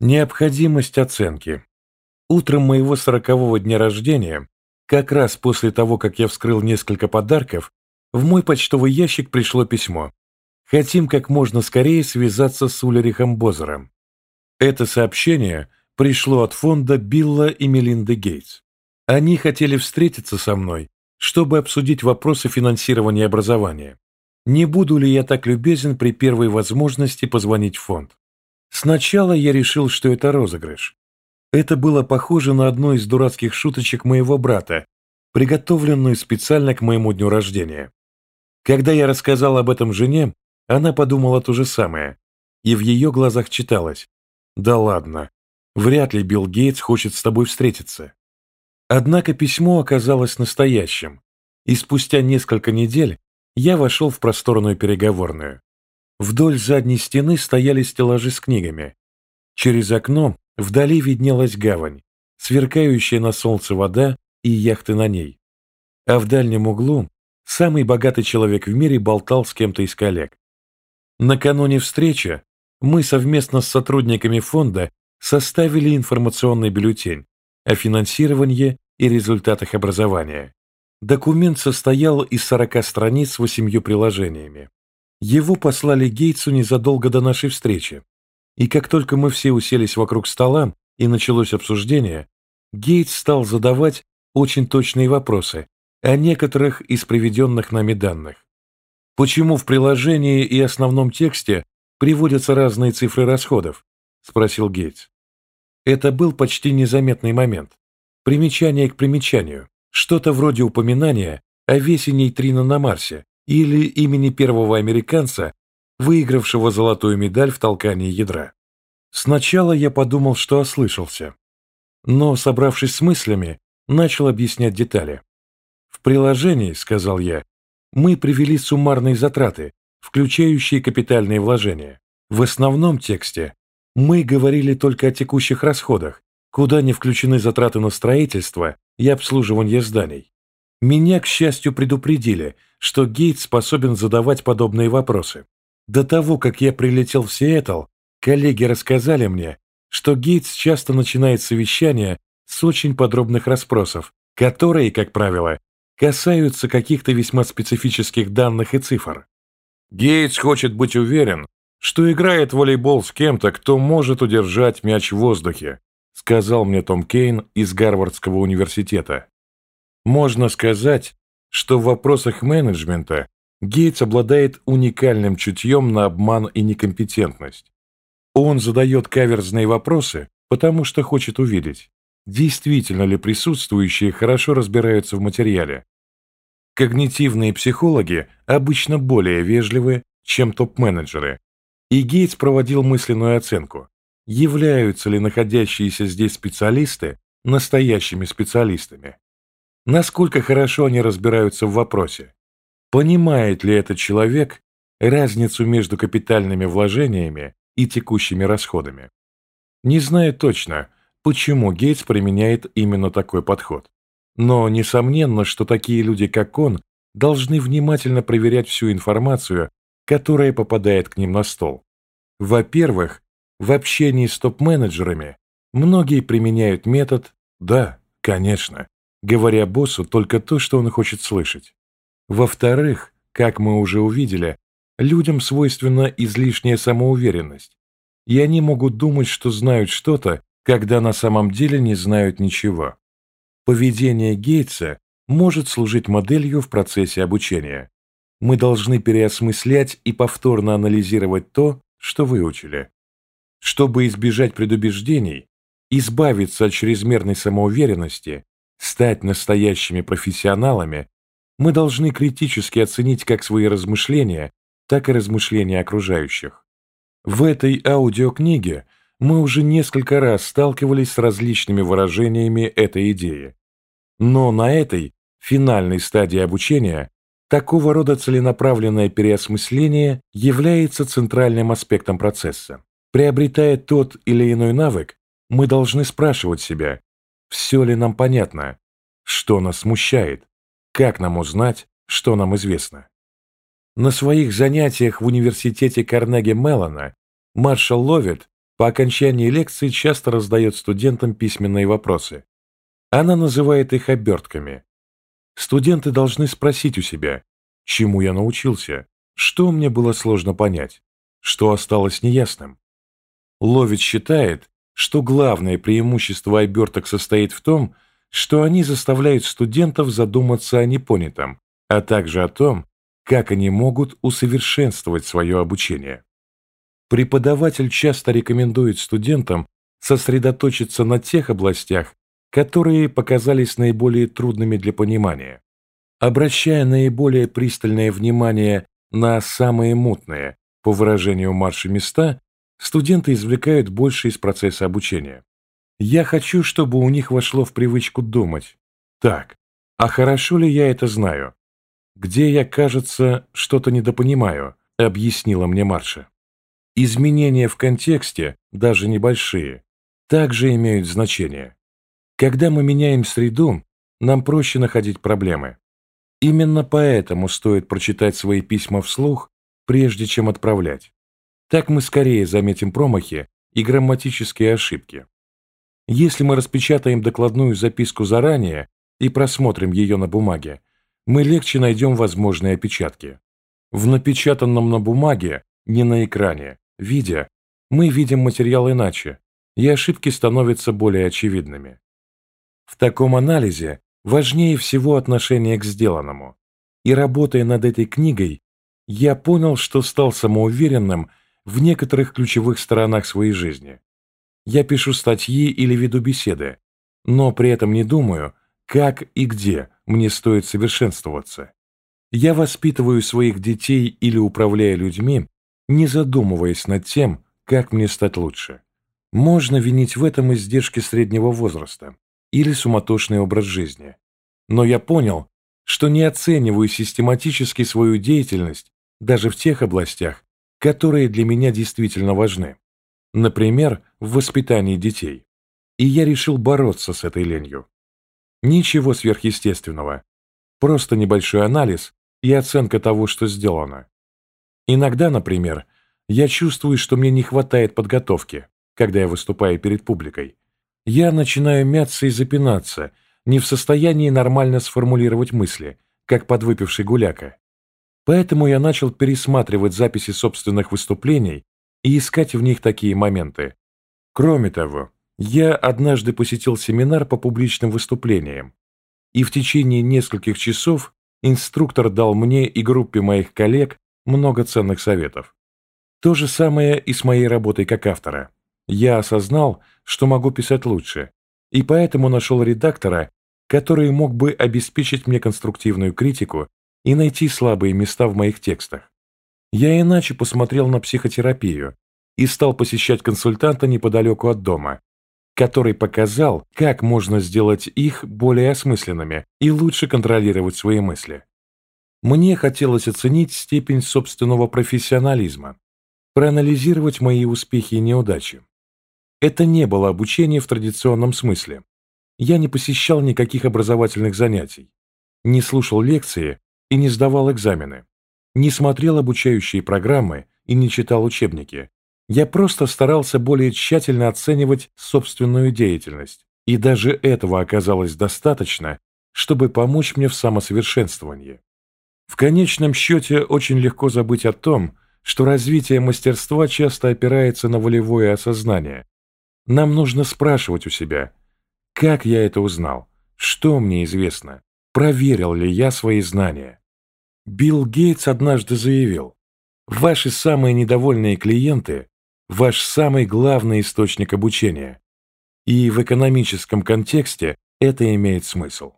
Необходимость оценки. Утром моего сорокового дня рождения, как раз после того, как я вскрыл несколько подарков, в мой почтовый ящик пришло письмо. Хотим как можно скорее связаться с Ульрихом Бозером. Это сообщение пришло от фонда Билла и Мелинды Гейтс. Они хотели встретиться со мной, чтобы обсудить вопросы финансирования образования. Не буду ли я так любезен при первой возможности позвонить в фонд? Сначала я решил, что это розыгрыш. Это было похоже на одну из дурацких шуточек моего брата, приготовленную специально к моему дню рождения. Когда я рассказал об этом жене, она подумала то же самое, и в ее глазах читалось «Да ладно, вряд ли Билл Гейтс хочет с тобой встретиться». Однако письмо оказалось настоящим, и спустя несколько недель я вошел в просторную переговорную. Вдоль задней стены стояли стеллажи с книгами. Через окно вдали виднелась гавань, сверкающая на солнце вода и яхты на ней. А в дальнем углу самый богатый человек в мире болтал с кем-то из коллег. Накануне встречи мы совместно с сотрудниками фонда составили информационный бюллетень о финансировании и результатах образования. Документ состоял из 40 страниц с восемью приложениями. Его послали Гейтсу незадолго до нашей встречи. И как только мы все уселись вокруг стола и началось обсуждение, Гейтс стал задавать очень точные вопросы о некоторых из приведенных нами данных. «Почему в приложении и основном тексте приводятся разные цифры расходов?» – спросил Гейтс. Это был почти незаметный момент. Примечание к примечанию. Что-то вроде упоминания о весе нейтрино на Марсе, или имени первого американца, выигравшего золотую медаль в толкании ядра. Сначала я подумал, что ослышался, но, собравшись с мыслями, начал объяснять детали. «В приложении, — сказал я, — мы привели суммарные затраты, включающие капитальные вложения. В основном тексте мы говорили только о текущих расходах, куда не включены затраты на строительство и обслуживание зданий. Меня, к счастью, предупредили, что Гейт способен задавать подобные вопросы. До того, как я прилетел в Сиэтл, коллеги рассказали мне, что Гейтс часто начинает совещания с очень подробных расспросов, которые, как правило, касаются каких-то весьма специфических данных и цифр. Гейтс хочет быть уверен, что играет в волейбол с кем-то, кто может удержать мяч в воздухе, сказал мне Том Кейн из Гарвардского университета. Можно сказать, что в вопросах менеджмента Гейтс обладает уникальным чутьем на обман и некомпетентность. Он задает каверзные вопросы, потому что хочет увидеть, действительно ли присутствующие хорошо разбираются в материале. Когнитивные психологи обычно более вежливы, чем топ-менеджеры, и Гейтс проводил мысленную оценку, являются ли находящиеся здесь специалисты настоящими специалистами насколько хорошо они разбираются в вопросе. Понимает ли этот человек разницу между капитальными вложениями и текущими расходами? Не знаю точно, почему Гейтс применяет именно такой подход. Но несомненно, что такие люди, как он, должны внимательно проверять всю информацию, которая попадает к ним на стол. Во-первых, в общении с топ-менеджерами многие применяют метод «да, конечно», говоря боссу только то, что он хочет слышать. Во-вторых, как мы уже увидели, людям свойственна излишняя самоуверенность, и они могут думать, что знают что-то, когда на самом деле не знают ничего. Поведение Гейтса может служить моделью в процессе обучения. Мы должны переосмыслять и повторно анализировать то, что выучили. Чтобы избежать предубеждений, избавиться от чрезмерной самоуверенности стать настоящими профессионалами, мы должны критически оценить как свои размышления, так и размышления окружающих. В этой аудиокниге мы уже несколько раз сталкивались с различными выражениями этой идеи. Но на этой, финальной стадии обучения, такого рода целенаправленное переосмысление является центральным аспектом процесса. Приобретая тот или иной навык, мы должны спрашивать себя, все ли нам понятно? Что нас смущает? Как нам узнать, что нам известно? На своих занятиях в университете Карнеги Меллона маршал Ловит по окончании лекции часто раздает студентам письменные вопросы. Она называет их обертками. Студенты должны спросить у себя, чему я научился, что мне было сложно понять, что осталось неясным. Ловец считает, что главное преимущество оберток состоит в том, что они заставляют студентов задуматься о непонятом, а также о том, как они могут усовершенствовать свое обучение. Преподаватель часто рекомендует студентам сосредоточиться на тех областях, которые показались наиболее трудными для понимания, обращая наиболее пристальное внимание на самые мутные, по выражению Марши, места, студенты извлекают больше из процесса обучения. Я хочу, чтобы у них вошло в привычку думать. Так, а хорошо ли я это знаю? Где я, кажется, что-то недопонимаю, объяснила мне Марша. Изменения в контексте, даже небольшие, также имеют значение. Когда мы меняем среду, нам проще находить проблемы. Именно поэтому стоит прочитать свои письма вслух, прежде чем отправлять. Так мы скорее заметим промахи и грамматические ошибки. Если мы распечатаем докладную записку заранее и просмотрим ее на бумаге, мы легче найдем возможные опечатки. В напечатанном на бумаге, не на экране, Видя, мы видим материал иначе, и ошибки становятся более очевидными. В таком анализе важнее всего отношение к сделанному. И работая над этой книгой, я понял, что стал самоуверенным в некоторых ключевых сторонах своей жизни. Я пишу статьи или веду беседы, но при этом не думаю, как и где мне стоит совершенствоваться. Я воспитываю своих детей или управляю людьми, не задумываясь над тем, как мне стать лучше. Можно винить в этом издержки среднего возраста или суматошный образ жизни. Но я понял, что не оцениваю систематически свою деятельность даже в тех областях, которые для меня действительно важны. Например, в воспитании детей. И я решил бороться с этой ленью. Ничего сверхъестественного. Просто небольшой анализ и оценка того, что сделано. Иногда, например, я чувствую, что мне не хватает подготовки, когда я выступаю перед публикой. Я начинаю мяться и запинаться, не в состоянии нормально сформулировать мысли, как подвыпивший гуляка. Поэтому я начал пересматривать записи собственных выступлений и искать в них такие моменты. Кроме того, я однажды посетил семинар по публичным выступлениям, и в течение нескольких часов инструктор дал мне и группе моих коллег много ценных советов. То же самое и с моей работой как автора. Я осознал, что могу писать лучше, и поэтому нашел редактора, который мог бы обеспечить мне конструктивную критику и найти слабые места в моих текстах. Я иначе посмотрел на психотерапию и стал посещать консультанта неподалеку от дома, который показал, как можно сделать их более осмысленными и лучше контролировать свои мысли. Мне хотелось оценить степень собственного профессионализма, проанализировать мои успехи и неудачи. Это не было обучение в традиционном смысле. Я не посещал никаких образовательных занятий, не слушал лекции и не сдавал экзамены, не смотрел обучающие программы и не читал учебники. Я просто старался более тщательно оценивать собственную деятельность, и даже этого оказалось достаточно, чтобы помочь мне в самосовершенствовании. В конечном счете очень легко забыть о том, что развитие мастерства часто опирается на волевое осознание. Нам нужно спрашивать у себя, как я это узнал, что мне известно, проверил ли я свои знания. Билл Гейтс однажды заявил, ваши самые недовольные клиенты – ваш самый главный источник обучения. И в экономическом контексте это имеет смысл.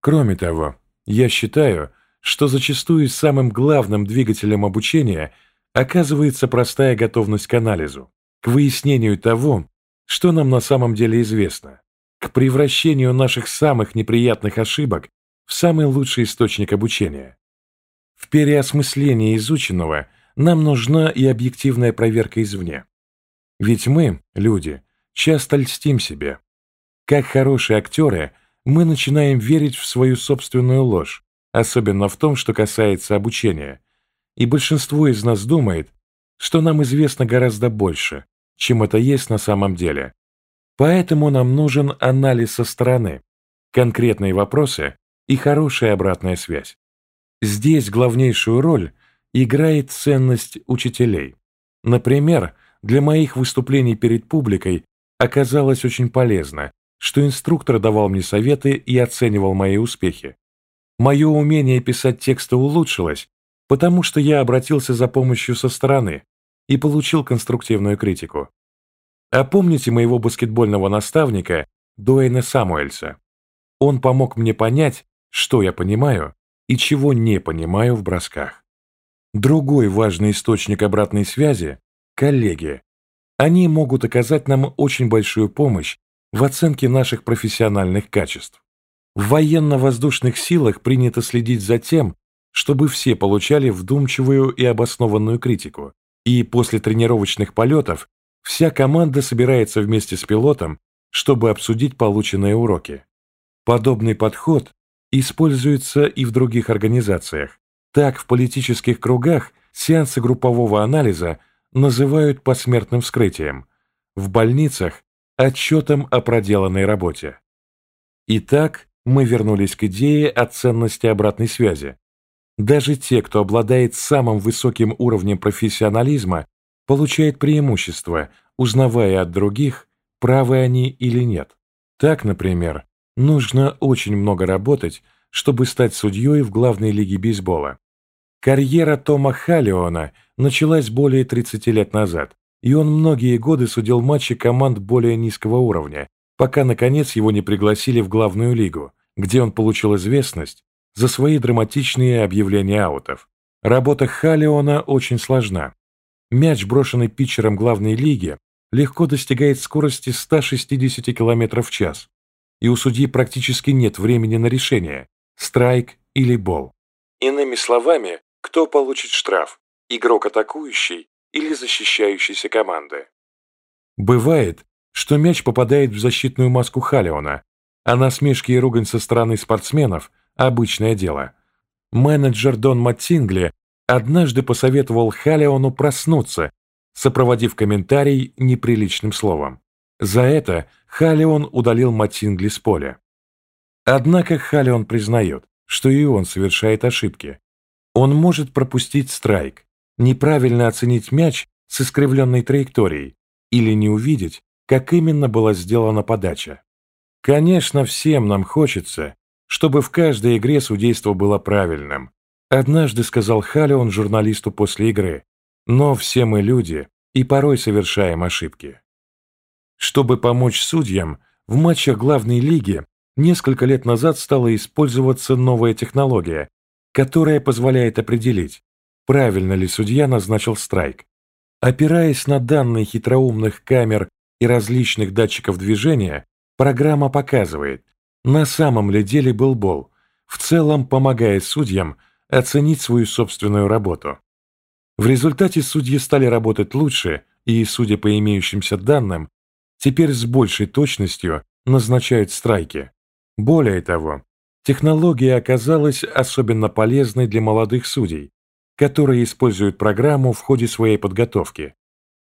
Кроме того, я считаю, что зачастую самым главным двигателем обучения оказывается простая готовность к анализу, к выяснению того, что нам на самом деле известно, к превращению наших самых неприятных ошибок в самый лучший источник обучения. В переосмыслении изученного нам нужна и объективная проверка извне. Ведь мы, люди, часто льстим себе. Как хорошие актеры, мы начинаем верить в свою собственную ложь, особенно в том, что касается обучения, и большинство из нас думает, что нам известно гораздо больше, чем это есть на самом деле. Поэтому нам нужен анализ со стороны, конкретные вопросы и хорошая обратная связь. Здесь главнейшую роль играет ценность учителей. Например, для моих выступлений перед публикой оказалось очень полезно, что инструктор давал мне советы и оценивал мои успехи. Мое умение писать тексты улучшилось, потому что я обратился за помощью со стороны и получил конструктивную критику. А помните моего баскетбольного наставника Дуэйна Самуэльса? Он помог мне понять, что я понимаю и чего не понимаю в бросках. Другой важный источник обратной связи – коллеги. Они могут оказать нам очень большую помощь в оценке наших профессиональных качеств. В военно-воздушных силах принято следить за тем, чтобы все получали вдумчивую и обоснованную критику, и после тренировочных полетов вся команда собирается вместе с пилотом, чтобы обсудить полученные уроки. Подобный подход используется и в других организациях. Так, в политических кругах сеансы группового анализа называют посмертным вскрытием, в больницах – отчетом о проделанной работе. Итак, мы вернулись к идее о ценности обратной связи. Даже те, кто обладает самым высоким уровнем профессионализма, получают преимущество, узнавая от других, правы они или нет. Так, например, нужно очень много работать, чтобы стать судьей в главной лиге бейсбола. Карьера Тома Халлиона началась более 30 лет назад, и он многие годы судил матчи команд более низкого уровня, пока, наконец, его не пригласили в главную лигу, где он получил известность за свои драматичные объявления аутов. Работа Халлиона очень сложна. Мяч, брошенный питчером главной лиги, легко достигает скорости 160 км в час, и у судьи практически нет времени на решение – страйк или бол. Иными словами, кто получит штраф – игрок атакующий или защищающейся команды. Бывает, что мяч попадает в защитную маску Халиона, а насмешки и ругань со стороны спортсменов – обычное дело. Менеджер Дон Маттингли однажды посоветовал Халиону проснуться, сопроводив комментарий неприличным словом. За это Халион удалил Маттингли с поля. Однако Халион признает, что и он совершает ошибки. Он может пропустить страйк, неправильно оценить мяч с искривленной траекторией или не увидеть, как именно была сделана подача. Конечно, всем нам хочется, чтобы в каждой игре судейство было правильным. Однажды сказал Халион журналисту после игры, но все мы люди и порой совершаем ошибки. Чтобы помочь судьям, в матчах главной лиги несколько лет назад стала использоваться новая технология, которая позволяет определить, правильно ли судья назначил страйк. Опираясь на данные хитроумных камер и различных датчиков движения, программа показывает, на самом ли деле был бол, в целом помогая судьям оценить свою собственную работу. В результате судьи стали работать лучше и, судя по имеющимся данным, теперь с большей точностью назначают страйки. Более того, технология оказалась особенно полезной для молодых судей, которые используют программу в ходе своей подготовки.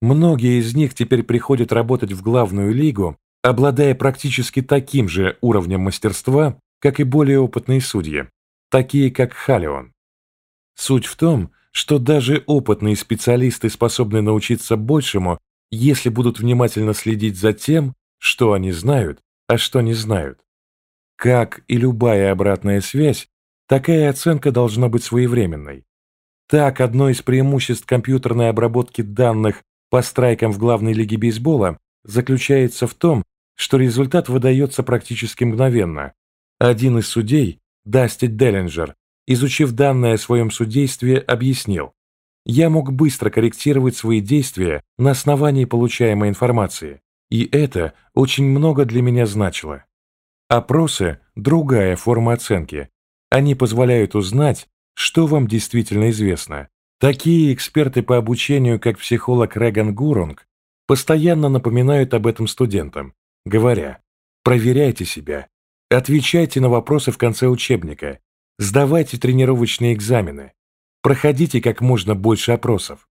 Многие из них теперь приходят работать в главную лигу, обладая практически таким же уровнем мастерства, как и более опытные судьи, такие как Халион. Суть в том, что даже опытные специалисты способны научиться большему, если будут внимательно следить за тем, что они знают, а что не знают. Как и любая обратная связь, такая оценка должна быть своевременной. Так, одно из преимуществ компьютерной обработки данных по страйкам в главной лиге бейсбола заключается в том, что результат выдается практически мгновенно. Один из судей, Дасти Деллинджер, изучив данные о своем судействе, объяснил, «Я мог быстро корректировать свои действия на основании получаемой информации, и это очень много для меня значило». Опросы – другая форма оценки. Они позволяют узнать, что вам действительно известно. Такие эксперты по обучению, как психолог Реган Гурунг, постоянно напоминают об этом студентам, говоря, проверяйте себя, отвечайте на вопросы в конце учебника, Сдавайте тренировочные экзамены. Проходите как можно больше опросов.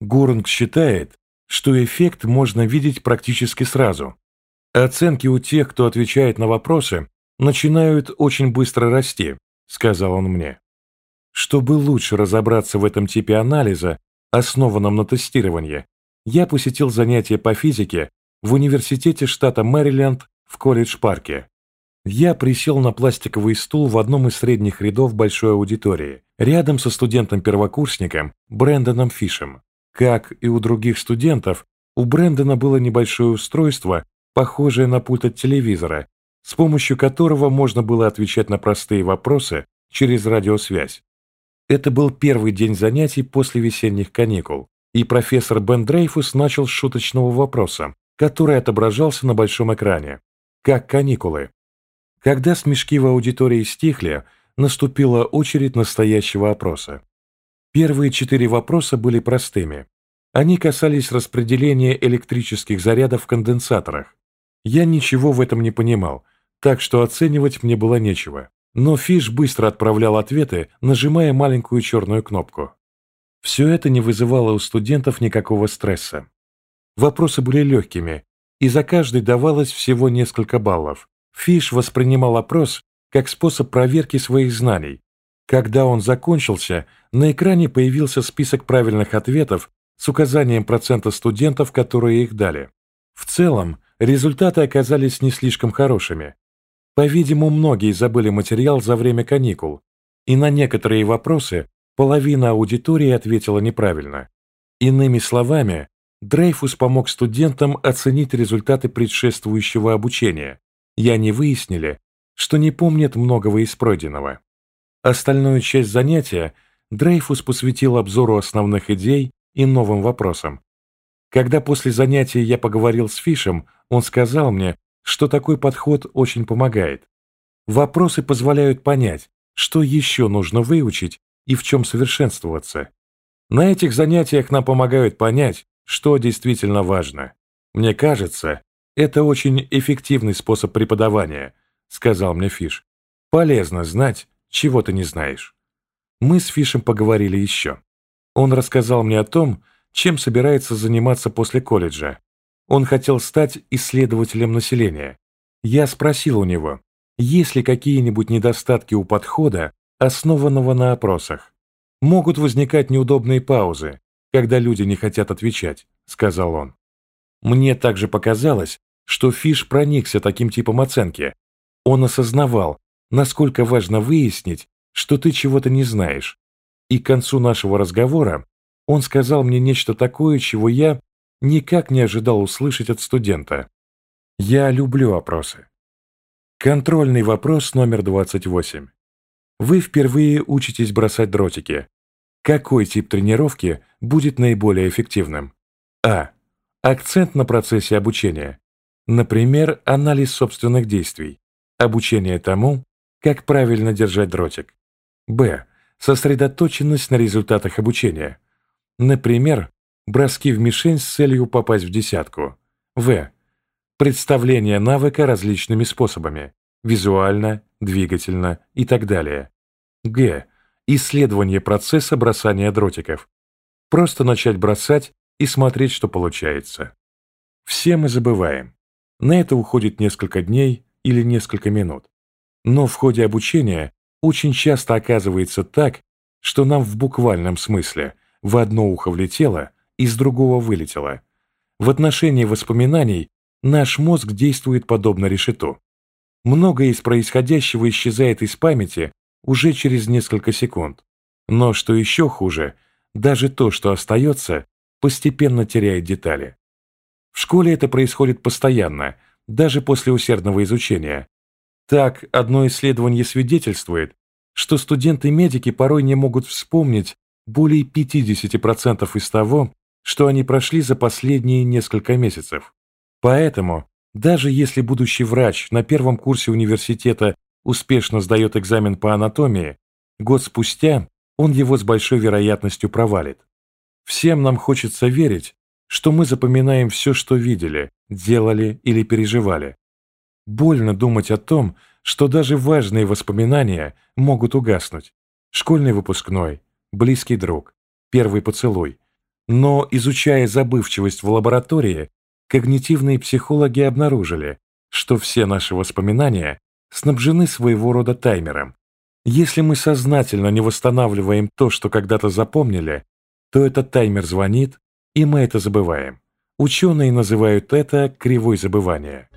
Гурунг считает, что эффект можно видеть практически сразу. Оценки у тех, кто отвечает на вопросы, начинают очень быстро расти, сказал он мне. Чтобы лучше разобраться в этом типе анализа, основанном на тестировании, я посетил занятия по физике в университете штата Мэриленд в колледж-парке. Я присел на пластиковый стул в одном из средних рядов большой аудитории, рядом со студентом-первокурсником Брэндоном Фишем. Как и у других студентов, у Брэндона было небольшое устройство, похожее на пульт от телевизора, с помощью которого можно было отвечать на простые вопросы через радиосвязь. Это был первый день занятий после весенних каникул, и профессор Бен Дрейфус начал с шуточного вопроса, который отображался на большом экране. Как каникулы? Когда смешки в аудитории стихли, наступила очередь настоящего опроса. Первые четыре вопроса были простыми. Они касались распределения электрических зарядов в конденсаторах. Я ничего в этом не понимал, так что оценивать мне было нечего. Но Фиш быстро отправлял ответы, нажимая маленькую черную кнопку. Все это не вызывало у студентов никакого стресса. Вопросы были легкими, и за каждый давалось всего несколько баллов. Фиш воспринимал опрос как способ проверки своих знаний. Когда он закончился, на экране появился список правильных ответов с указанием процента студентов, которые их дали. В целом, результаты оказались не слишком хорошими. По-видимому, многие забыли материал за время каникул, и на некоторые вопросы половина аудитории ответила неправильно. Иными словами, Дрейфус помог студентам оценить результаты предшествующего обучения, и они выяснили, что не помнят многого из пройденного. Остальную часть занятия Дрейфус посвятил обзору основных идей и новым вопросам. Когда после занятия я поговорил с Фишем, он сказал мне, что такой подход очень помогает. Вопросы позволяют понять, что еще нужно выучить и в чем совершенствоваться. На этих занятиях нам помогают понять, что действительно важно. Мне кажется, это очень эффективный способ преподавания, сказал мне Фиш. Полезно знать, чего ты не знаешь. Мы с Фишем поговорили еще. Он рассказал мне о том, чем собирается заниматься после колледжа. Он хотел стать исследователем населения. Я спросил у него, есть ли какие-нибудь недостатки у подхода, основанного на опросах. Могут возникать неудобные паузы, когда люди не хотят отвечать, сказал он. Мне также показалось, что Фиш проникся таким типом оценки. Он осознавал, насколько важно выяснить, что ты чего-то не знаешь. И к концу нашего разговора он сказал мне нечто такое, чего я никак не ожидал услышать от студента. Я люблю опросы. Контрольный вопрос номер 28. Вы впервые учитесь бросать дротики. Какой тип тренировки будет наиболее эффективным? А. Акцент на процессе обучения. Например, анализ собственных действий. Обучение тому, как правильно держать дротик. Б. Сосредоточенность на результатах обучения. Например, броски в мишень с целью попасть в десятку. В. Представление навыка различными способами. Визуально, двигательно и так далее. Г. Исследование процесса бросания дротиков. Просто начать бросать и смотреть, что получается. Все мы забываем. На это уходит несколько дней или несколько минут. Но в ходе обучения очень часто оказывается так, что нам в буквальном смысле в одно ухо влетело, из другого вылетело. В отношении воспоминаний наш мозг действует подобно решету. Многое из происходящего исчезает из памяти уже через несколько секунд. Но что еще хуже, даже то, что остается, постепенно теряет детали. В школе это происходит постоянно, даже после усердного изучения. Так, одно исследование свидетельствует, что студенты-медики порой не могут вспомнить более 50% из того, что они прошли за последние несколько месяцев. Поэтому, даже если будущий врач на первом курсе университета успешно сдает экзамен по анатомии, год спустя он его с большой вероятностью провалит. Всем нам хочется верить, что мы запоминаем все, что видели, делали или переживали. Больно думать о том, что даже важные воспоминания могут угаснуть. Школьный выпускной, близкий друг, первый поцелуй. Но, изучая забывчивость в лаборатории, когнитивные психологи обнаружили, что все наши воспоминания снабжены своего рода таймером. Если мы сознательно не восстанавливаем то, что когда-то запомнили, то этот таймер звонит, и мы это забываем. Ученые называют это кривой забывания.